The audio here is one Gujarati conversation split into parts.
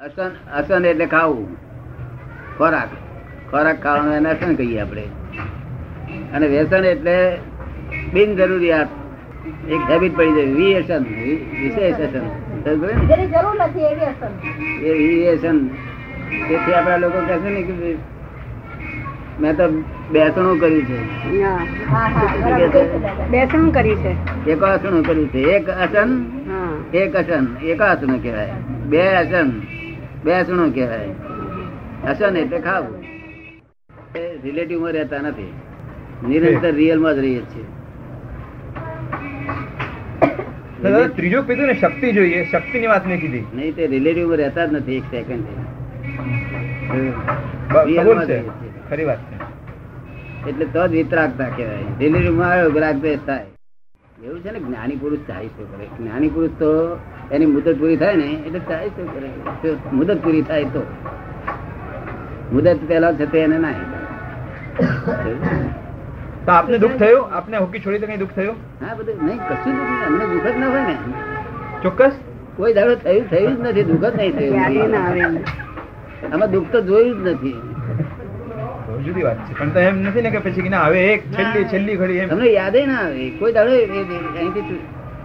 અસન અસન એટલે ખાવું. ખોરાક. ખોરાક ખાવાનું એને અસન કહીએ આપણે. અને વ્યસન એટલે બિન જરૂરિયાત એક હેબિટ પડી જાય. વિએસન. વિશેષ અસન. એ વિએસન. તેથી આપણા લોકો કહે છે ને કે મેં તો બેસણું કર્યું છે. હા હા છે? બેસણું કર્યું છે. એક આસણું કર્યું છે. એક અસન એક અસન એક આસન કહેવાય. બે અસન બે અસણું કહેવાય. અસન એટલે ખાવું. રિલેટિવમાં રહેતા નથી. નિરંતર રિયલમાં જ રહીએ છીએ. દાદા કીધું ને શક્તિ જોઈએ. શક્તિની વાત મેં કીધી. નહીં તે રિલેટિવ રહેતા જ નથી એક સેકન્ડ બ- કબૂલ છે. ખરી વાત એટલે તો જ વિતરાગતા કહેવાય. રિલેટિવમાં આવ્યો ગ્રાહક થાય. એવું છે ને પુરુષ જ્ઞાની પુરુષ તો એની મુદત પૂરી થાય ને એટલે ચાહી શું કરે? મુદત પૂરી થાય તો? મુદત પહેલા છે તે એને ના તો આપને દુઃખ થયું? આપને હોકી છોડી તો કઈ દુઃખ થયું? હા બધું નહીં કશું દુઃખ નહીં. અમને દુઃખ જ ના હોય ને. ચોક્કસ? કોઈ દાડો થયું થયું જ નથી દુઃખ જ નહીં યાદી ના આવે. થયું. આમાં દુઃખ તો જોયું જ નથી. જુદી વાત છે. પણ તો એમ નથી ને કે પછી કે ના હવે એક છેલ્લી છેલ્લી ઘડી એમ. તમને યાદ ના આવે. કોઈ દાડો અહીંથી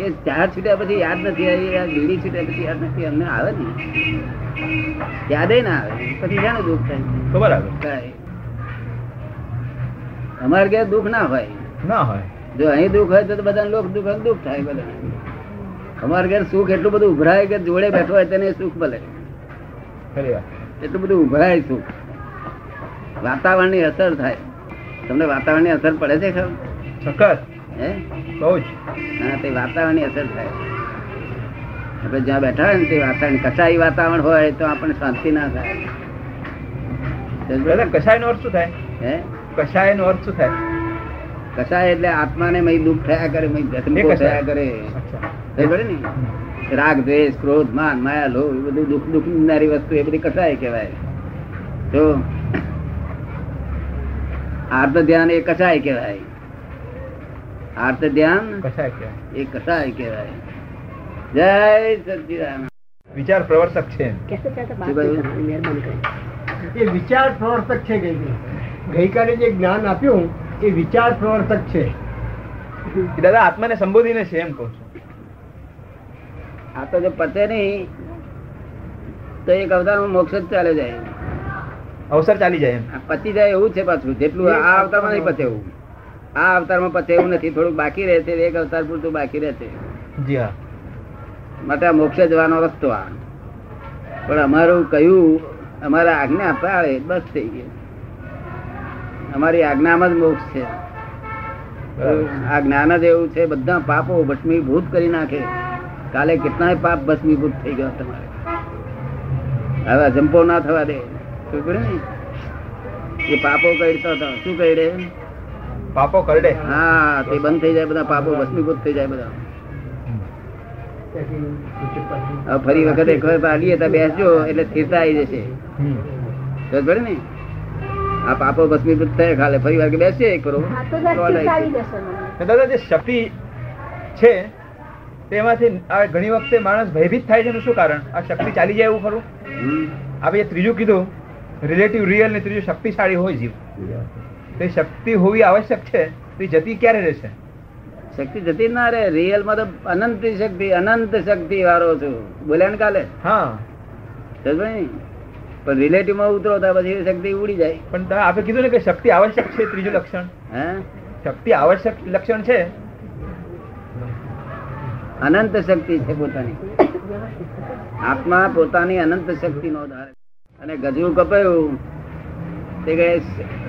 એ ચા છૂટ્યા પછી યાદ નથી આવી બીડી છૂટ્યા પછી યાદ નથી અમને આવે ને. યાદ ના આવે પછી શાનું દુઃખ થાય? ખબર આવે. અમારે ક્યાં દુઃખ ના હોય. ના હોય. જો અહીં દુઃખ હોય તો બધા લોક દુઃખ દુઃખ થાય બધા અમારે ઘેર સુખ એટલું બધું ઉભરાય કે જોડે બેઠો હોય તેને સુખ ભલે. એટલું બધું ઉભરાય સુખ. વાતાવરણની અસર થાય. તમને વાતાવરણની અસર પડે છે ખબર? સખત. હે? બહુ જ હા તે વાતાવરણની અસર થાય. આપણે જ્યાં બેઠા હોય ને તે વાતાવરણ કસાઈ વાતાવરણ હોય તો આપણને શાંતિ ના થાય. દાદા નો અર્થ શું થાય? હે? કષાય નો અર્થ શું થાય? કસાય એટલે આત્માને મય દુઃખ થયા કરે મય જખમો થયા કરે. ખબર ને? રાગ દ્વેષ ક્રોધ માન માયા લોભ એ બધું દુઃખ દુઃખનારી વસ્તુ એ બધી કસાય કહેવાય. તો આત્મ ધ્યાન એ કસાય કહેવાય. આર્ત ધ્યાન એ કસાય કહેવાય. જય સચિદાન વિચાર પ્રવર્તક છે. એ વિચાર પ્રવર્તક છે ગઈકાલે જે જ્ઞાન આપ્યું એ વિચાર પ્રવર્તક છે. દાદા આત્માને સંબોધીને છે એમ કહું છું. આ તો જો પતે નહીં તો એક અવતારમાં મોક્ષ જ ચાલે જાય. અવસર ચાલી જાય એમ. આ પતી જાય એવું છે પાછું. જેટલું આ અવતારમાં નહીં પતે એવું. આ અવતારમાં પતે એવું નથી થોડુંક બાકી રહે છે એક અવતાર પૂરતું બાકી રહે છે જી હા. માટે આ મોક્ષ જવાનો રસ્તો આ. પણ અમારું કયું અમારા આજ્ઞા પાળે બસ થઈ ગયું. અમારી આજ્ઞામાં જ મોક્ષ છે. આ જ્ઞાન જ એવું છે બધા પાપો ભસ્મીભૂત કરી નાખે. કાલે કેટલાય પાપ ભસ્મીભૂત થઈ ગયા તમારે. હવે અજંપો ના થવા દે. શું ને એ પાપો કહી હતો. શું કઈડે પાપો કરડે. હા તે બંધ થઈ જાય બધા પાપો ભસ્મીભૂત થઈ જાય બધા. ફરી વખતે ઘર આવીએ તો બેસજો એટલે સ્થિરતા આવી જશે. ખબર ને? આ પાપો ભસ્મીભૂત થાય ખાલે ફરી વાર બેસીએ એક કરો દાદા જે શક્તિ છે તેમાંથી આ ઘણી વખતે માણસ ભયભીત થાય છે એનું શું કારણ? આ શક્તિ ચાલી જાય એવું ખરું. આપણે ત્રીજું કીધું રિલેટિવ રિયલ ને ત્રીજું શક્તિશાળી હોય જીવ. તો શક્તિ હોવી આવશ્યક છે. તો જતી ક્યારે રહેશે? શક્તિ જતી ના રે રિયલમાં તો અનંત શક્તિ અનંત શક્તિ વાળો છું. બોલ્યા ને કાલે? હા. પણ રિલેટિવમાં ઉતરો તો પછી શક્તિ ઉડી જાય. પણ તમે આપણે કીધું ને કે શક્તિ આવશ્યક છે ત્રીજું લક્ષણ. હે? શક્તિ આવશ્યક લક્ષણ છે. અનંત શક્તિ છે પોતાની. આત્મા પોતાની અનંત શક્તિ નો ધારે અને ગજવું કપાયું. તે કે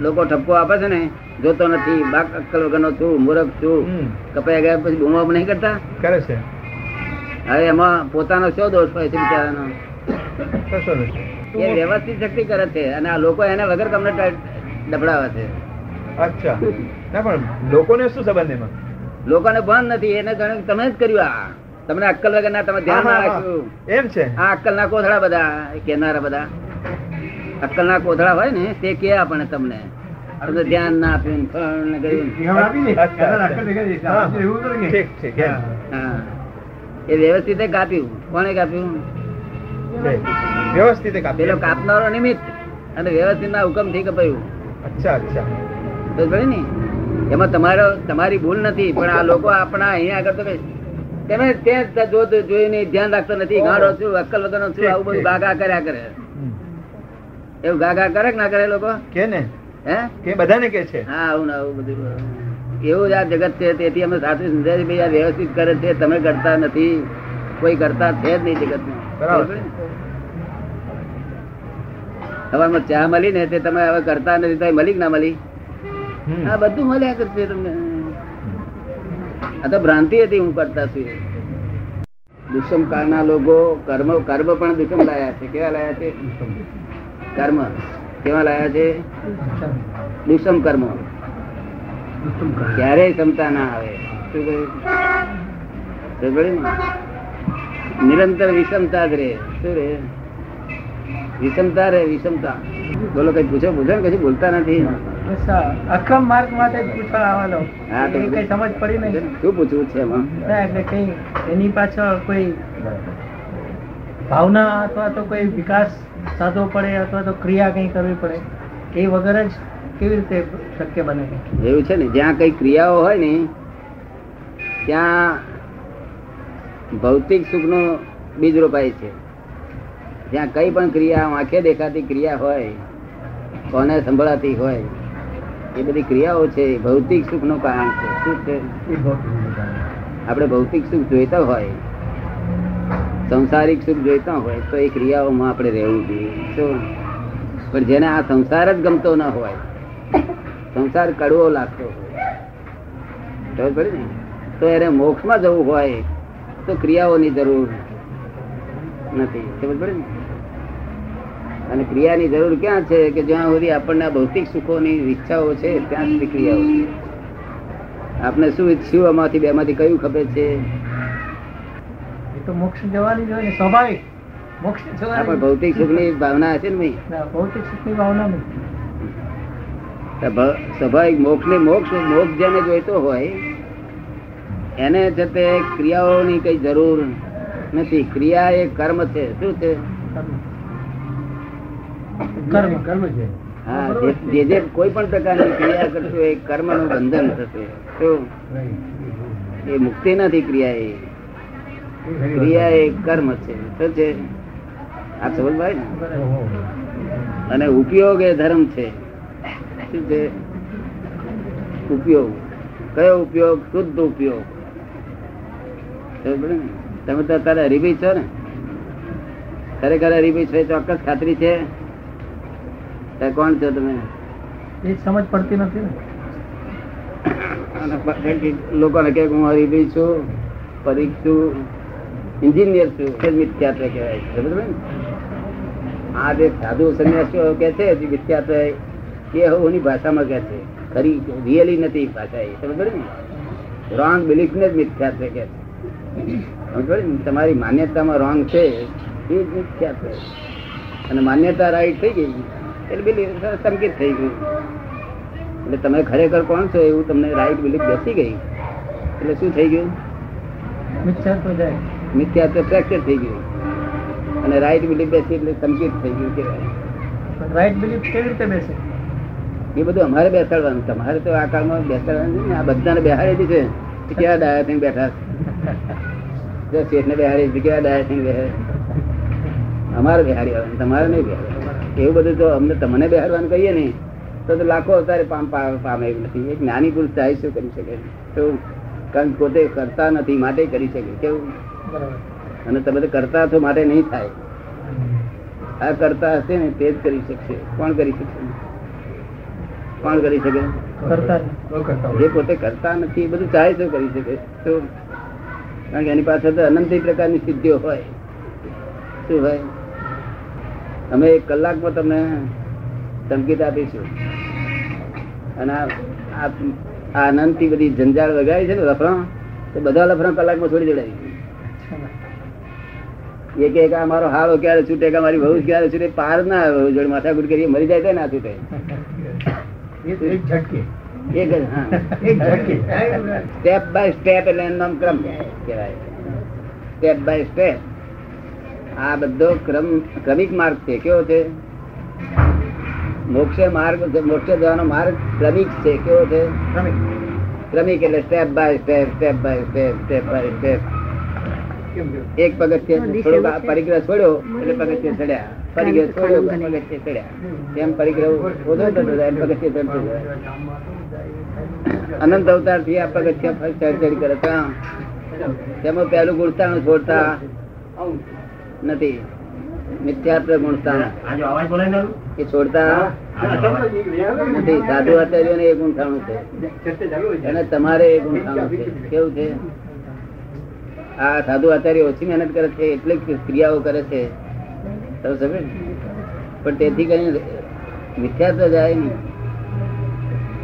લોકો ઠપકો આપે છે ને જોતો નથી. બાક અક્કલ વગરનો છું મૂર્ખ છું. કપાઈ ગયા પછી બૂમો નહીં કરતા? કરે છે. હવે એમાં પોતાનો શું દોષ હોય છે બિચારાનો? એ વ્યવસ્થિત શક્તિ કરે છે અને આ લોકો એના વગર તમને ડબડાવે છે. અચ્છા. ના પણ લોકોને શું સંબંધ એમાં? લોકોને ભાન નથી એને જાણે તમે જ કર્યું આ. તમને અક્કલ વગર ના તમે ધ્યાન ના રાખ્યું એમ છે. આ અક્કલ ના કોથળા બધા કેનારા બધા. અક્કલ ના કોથળા હોય ને તે કે આપણે તમને. તમે ધ્યાન ના આપ્યું ફળ ને. હા. એ વ્યવસ્થિત કાપ્યું કોણે કાપ્યું વ્યવસ્થિત પેલો કાપનારો નિમિત્ત. અને વ્યવસ્થિત ના હુકમથી કપાયું. અચ્છા અચ્છા. તો ને? એમાં તમારો તમારી ભૂલ નથી પણ આ લોકો આપણા અહીંયા આગળ તમે તમે ત્યાં જ જોઈને ધ્યાન રાખતો નથી. ગાડો છું અક્કલ વગરનો છું આવું બધું ભાગા કર્યા કરે. એવું ગાગા કરે કે ના કરે લોકો? કે ને? હે? કે બધાને કે છે? હા આવું આવું બધું. એવું જ આ જગત છે તેથી અમે સાથે સમજાય ભાઈ આ વ્યવસ્થિત કરે છે તમે કરતા નથી કોઈ કરતા છે જ નહીં જગત બરાબર. ચા મળી ને તે તમે હવે કરતા નથી તો મળી કે ના મળી? હા આ બધું મળ્યા કરશે તમને. આ તો ભ્રાંતિ હતી હું કરતા છું. દુષ્મ કાળના લોકો કર્મ કર્મ પણ દુષ્મ લાયા છે. કેવા લાયા છે? કર્મ. કેવા લાયા છે? દુષ્મ કર્મ. ક્યારેય ક્ષમતા ના આવે. શું કહ્યું? નિરંતર વિષમતા જ રે શું રે વિષમતા રે વિષમતા. બોલો કઈ પૂછો? પૂછો ને કશું બોલતા નથી. અખમ માર્ગ માટે પૂછવા આવવાનો હા તો કઈ સમજ પડી નહીં. શું પૂછવું છે એમાં? એટલે કઈ એની પાછળ કોઈ ભાવના અથવા તો કોઈ વિકાસ સાધવો પડે અથવા તો ક્રિયા કઈ કરવી પડે એ વગર જ કેવી રીતે શક્ય બને? એવું છે ને જ્યાં કઈ ક્રિયાઓ હોય ને ત્યાં ભૌતિક સુખનો બીજ રોપાય છે. જ્યાં કઈ પણ ક્રિયા આંખે દેખાતી ક્રિયા હોય કોને સંભળાતી હોય એ બધી ક્રિયાઓ છે ભૌતિક સુખનું કારણ છે. શું છે. આપણે ભૌતિક સુખ જોઈતા હોય સંસારિક સુખ જોઈતા હોય તો એ ક્રિયાઓમાં આપણે રહેવું જોઈએ. પણ જેને આ સંસાર જ ગમતો ન હોય, સંસાર કડવો લાગતો હોય પડી ને? તો એને મોક્ષમાં જવું હોય તો ક્રિયાઓની જરૂર નથી, ખબર પડે ને? અને ક્રિયાની જરૂર ક્યાં છે કે જ્યાં સુધી આપણને ભૌતિક સુખોની ઈચ્છાઓ છે, ત્યાં સુધી ક્રિયાઓ આપણે શું ઈચ્છ્યું? આમાંથી બેમાંથી કયું ખબર છે? એ તો મોક્ષ જવાની જ હોય ને સ્વાભાવિક. મોક્ષ જવાની ભૌતિક સુખની ભાવના હશે ને ભૌતિક સુખની ભાવના નહીં. સ્વાભાવિક મોક્ષ ને મોક્ષ મોક્ષ જેને જોઈતો હોય એને છે તે ક્રિયાઓની કઈ જરૂર નથી. ક્રિયા એ કર્મ છે. શું છે? કર્મ. કર્મ છે. હા જે- જે જે કોઈ પણ પ્રકારની ક્રિયા કરશો એ કર્મનું બંધન થશે. શું? એ મુક્તિ નથી ક્રિયા એ. ક્રિયા એ કર્મ છે. શું છે આ સમજ ભાઈ ને? અને ઉપયોગ એ ધર્મ છે. શું છે? ઉપયોગ. કયો ઉપયોગ? શુદ્ધ ઉપયોગ? તમે તો અત્યારે હરીભાઈ છો ને? ખરેખર હરીભાઈ છો ચોક્કસ ખાતરી છે? તે કોણ છો તમે? એ સમજ પડતી નથી ને. અને લોકોને કે હું હરીભાઈ છું પરીખ છું. એન્જિનિયર છું મિથ્યાત્વ કહેવાય સમજ ને? આ જે સાધુ સંન્યાસીઓ કે છે મિથ્યાત્વ એ હોની ભાષામાં કે છે. ખરી રિયલી નથી ભાષા એ સમજ ને? રોંગ બિલીફ ને જ મિથ્યાત્વ કે છે? તમારી માન્યતામાં રોંગ છે, એ જ મિથ્યાત્વ અને માન્યતા રાઈટ થઈ ગઈ, એટલે બિલીફ સંકેત થઈ ગયું. એટલે તમે ખરેખર કોણ છો એવું તમને રાઈટ બિલીફ બેસી ગઈ. એટલે શું થઈ ગયું? મિથ્યાત્વ જાય. મિથ્યાત્વ ફ્રેક્ચર થઈ ગયું. અને રાઈટ બિલીફ બેસી એટલે સંકેત થઈ ગયું કે રાઈટ બિલીફ કેવી રીતે બેસે? એ બધું અમારે બેસાડવાનું. તમારે તો આ કાળમાં બેસાડવાનું છે ને. આ બધાને બેહાડી છે કેવા ડાયા થઈને બેઠા જો શેઠને બેહાડી દીધું, કેવા ડાયા થઈને બેહે અમારે બેહાડી આવવાનું તમારે નહીં બેહાડે એવું બધું તો અમને તમને બેહાડવાનું કહીએ ને તો તો લાખો અવતારે પામ પામે એવું નથી. એક નાની પુરુષ ચાહે શું કરી શકે તો કારણ પોતે કરતા નથી માટે કરી શકે. કેવું? અને તમે તો કરતા છો માટે નહીં થાય. આ કરતા હશે ને તે જ કરી શકશે. કોણ કરી શકશે? કોણ કરી શકે? કરતા જે પોતે કરતા નથી એ બધું ચાહે તો કરી શકે. તો કારણ કે એની પાછળ તો અનંત પ્રકારની સિદ્ધિઓ હોય. શું હોય? અમે એક કલાકમાં તમને સંકેત આપીશું. અને આ અનંતથી બધી જંજાળ વગાડી છે ને લફરા તો બધા લફરા કલાકમાં છોડી દેડાવી એક આ મારો હારો ક્યારે છૂટે કે મારી વહુ ક્યારે છૂટે પાર ના આવે જોડે માથાકૂટ કરીએ મરી જાય તો ના છૂટે. સ્ટેપ બાય સ્ટેપ એટલે એનું ક્રમ કહેવાય. સ્ટેપ બાય સ્ટેપ આ બધો ક્રમ ક્રમિક માર્ગ છે. કેવો છે? મોક્ષે માર્ગ મોક્ષે જવાનો માર્ગ ક્રમિક છે. કેવો છે? ક્રમિક. ક્રમિક એટલે step by step step by step step by step એક પગથિયે પરિગ્રહ છોડ્યો એટલે પગથિયે ચડ્યા. પરિગ્રહ છોડ્યો પગથિયે ચડ્યા. એમ પરિગ્રહ ઓછો થતો જાય એમ પગથિયે ચડતો જાય. અનંત અવતારથી આ પગથિયા ફરી ચડ ચડ કરે. તેમાં પહેલું ગુણસ્થાન છોડતા નથી. મિથ્યાત્વ ગુણસ્થાન એ છોડતા નથી. સાધુ આચાર્યોને એ ગુણસ્થાનું છે. અને તમારે એ ગુણસ્થાનું છે. કેવું છે? આ સાધુ આચાર્ય ઓછી મહેનત કરે છે એટલે ક્રિયાઓ કરે છે? પણ તેથી કઈ મિથ્યાત્વ જાય નહીં.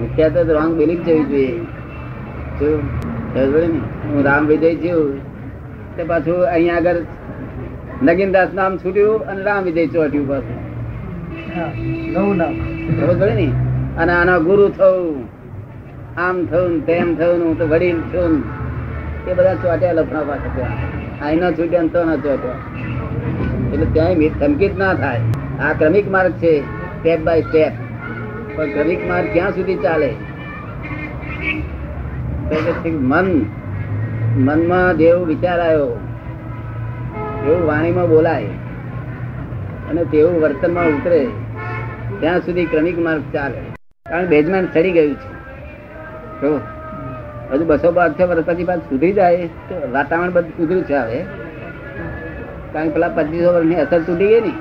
મિથ્યાત્વ રોંગ બિલીફ જવી જોઈએ? હું રામ વિજય છું તે પાછું અહીંયા આગળ નગીનદાસ નામ છૂટ્યું અને રામ વિજય ચોટ્યું પાછું. નવું નામ. ખબર પડે ને? અને આના ગુરુ થવું આમ થયું ને તેમ થયું હું તો વડીલ છું એ બધા ચોટ્યા લફડા પાસે ત્યાં આઈના છૂટ્યા તો ના ચોટ્યા. એટલે ત્યાં ધમકી જ ના થાય. આ ક્રમિક માર્ગ છે સ્ટેપ બાય સ્ટેપ પણ ક્રમિક માર્ગ ક્યાં સુધી ચાલે? તો મન, મનમાં જેવું વિચાર આવ્યો, એવું વાણીમાં બોલાય, અને તેવું વર્તનમાં ઉતરે, ત્યાં સુધી ક્રમિક માર્ગ ચાલે. કારણ બેઝમેન્ટ ચડી ગયું છે. હજુ બસો પાંચસો વર્ષ પછી પાછું સુધરી જાય તો વાતાવરણ બધું સુધર્યું છે હવે. કારણ કે પેલા પચીસો વર્ષની અસર તૂટી ગઈ ને.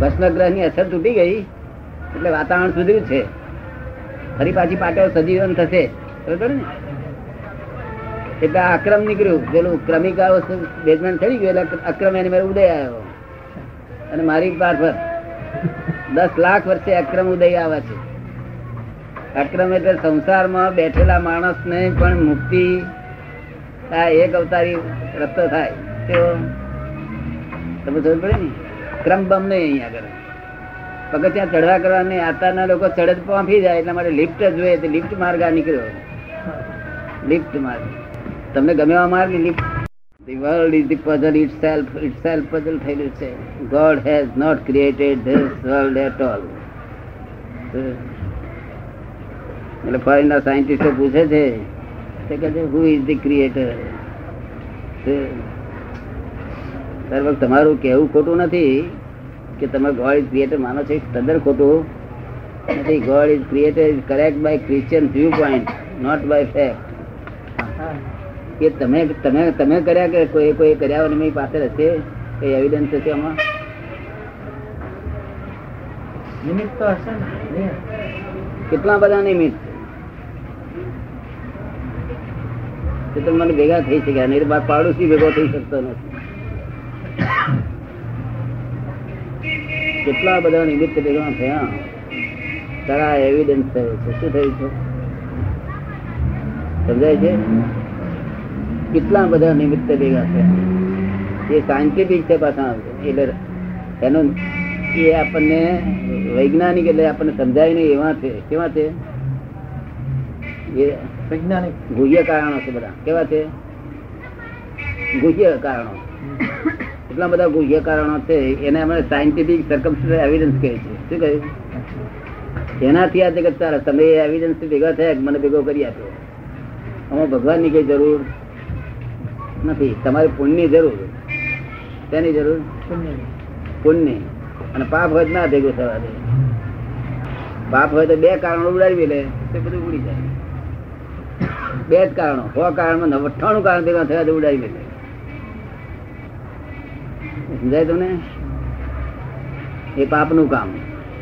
ભસ્મ ગ્રહની અસર તૂટી ગઈ, એટલે વાતાવરણ સુધર્યું છે. ફરી પાછી પાટો સજીવન થશે. બરોબર ને? એટલે અક્રમ નીકળ્યું. પેલું ક્રમિક બેઝમેન્ટ થઈ ગયું, એટલે અક્રમ એની મારે ઉદય આવ્યો. અને મારી પાછળ દસ લાખ વર્ષે અક્રમ ઉદય આવે છે. અક્રમ એટલે સંસારમાં બેઠેલા માણસને પણ મુક્તિ આ એક અવતારી રસ્તો થાય. તેઓ તમે સમજ પડે ને? ક્રમ બમ નહીં અહીંયા આગળ. પગથિયાં ચડવા કરવા નહીં આતાના લોકો ચડે પહોંચી જાય એટલા માટે લિફ્ટ જોઈએ તો લિફ્ટ માર્ગ આ નીકળ્યો. લિફ્ટ માર્ગ. તમને ગમે એવા માર્ગ? Lift. The world is the puzzle itself itself puzzle થયેલું છે. God has not created this world at all. એટલે ફોરેન ના સાયન્ટિસ્ટો પૂછે છે તે કહે છે હુ ઇઝ ધી ક્રિએટર તમારું કહેવું ખોટું નથી કે તમે ગોડ ઇઝ ક્રિએટર માનો છો તદ્દન ખોટું નથી. God is creator is correct by Christian view point not by fact કે તમે તમે તમે કર્યા કે કોઈ કોઈ કર્યા હોય ને પાસે હશે કઈ એવિડન્સ હશે આમાં? નિમિત્ત તો હશે ને. કેટલા બધા નિમિત્ત? તો મને ભેગા થઈ શક્યા નહીં બાર પાડોશી ભેગો થઈ શકતો નથી. કેટલા બધા નિમિત્ત ભેગા થયા. તારા એવિડન્સ થયો છે. શું થયું છે? સમજાય છે? કેટલા બધા નિમિત્ત ભેગા થયા. એ સાયન્ટિફિક છે પાછા. એટલે એનું એ આપણને વૈજ્ઞાનિક, એટલે આપણને સમજાય નહીં એવા છે. કેવા છે? એ વૈજ્ઞાનિક ગુહ્ય કારણો છે બધા. કેવા છે? અમે એનાથી આ જગત ચાલે તમે એવિડન્સ ભેગા થયા મને ભેગો કરી આપ્યો આમાં ભગવાનની કઈ જરૂર નથી. તમારે પુણ્યની જરૂર. તેની જરૂર? પુણ્ય અને પાપ હોય ના ભેગું થવા દે. પાપ હોય તો બે કારણો ઉડાવી લે, તે બધું ઉડી જાય. બે જ કારણો. સો કારણમાં અઠાણું કારણ ભેગા થયા તો લે સમજાય તમને? એ પાપનું કામ.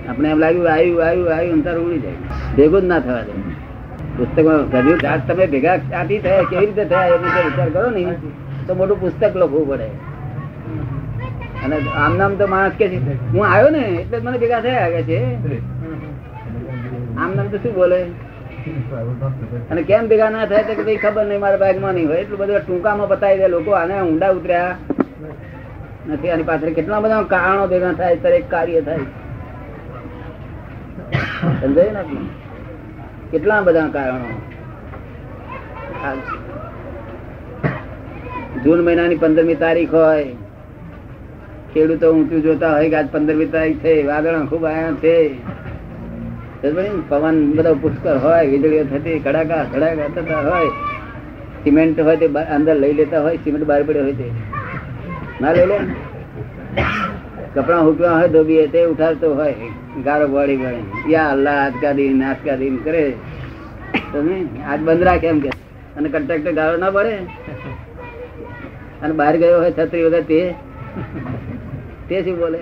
આપણે એમ લાગ્યું આવ્યું આવ્યું આવ્યું અંતર ઉડી જાય. ભેગું જ ના થવા દે. પુસ્તકમાં કર્યું આજ તમે ભેગા ક્યાંથી થયા, કેવી રીતે થયા, એ રીતે વિચાર કરો ને. તો મોટું પુસ્તક લખવું પડે. અને આમ નામ તો માણસ કે છે, હું આવ્યો ને, એટલે મને ભેગા થયા, કે છે. આમ નામ તો શું બોલે? અને કેમ ભેગા ના થાય કે ભાઈ ખબર નહીં, મારા બેગમાં નહીં હોય. એટલું બધું ટૂંકામાં બતાવી દે લોકો, આને ઊંડા ઉતર્યા. નથી, આની પાછળ કેટલા બધા કારણો ભેગા થાય ત્યારે કાર્ય થાય. સમજાય ને કેટલા બધા કારણો? જૂન મહિનાની પંદરમી તારીખ હોય. ખેડૂતો ઊંચું જોતા હોય કે આજ પંદરમી તારીખ છે, વાદળ ખૂબ આયા છે? પવન બધો પુષ્કળ હોય, વીજળીઓ થતી, કડાકા કડાકા થતા હોય. સિમેન્ટ હોય તે અંદર લઈ લેતા હોય, સિમેન્ટ બહાર પડ્યો હોય તે. ના લઈ લે કપડાં હુકવા હોય ધોબીએ તે ઉઠાડતો હોય. ગારો બોડી બોડી યા અલ્લાહ, આજકા દિન આજકા દિન કરે. તમે આજ બંધ રાખે એમ કે. અને કન્ટ્રાક્ટર ગાળો ના પડે. અને બહાર ગયો હોય છત્રી વગર તે શું બોલે?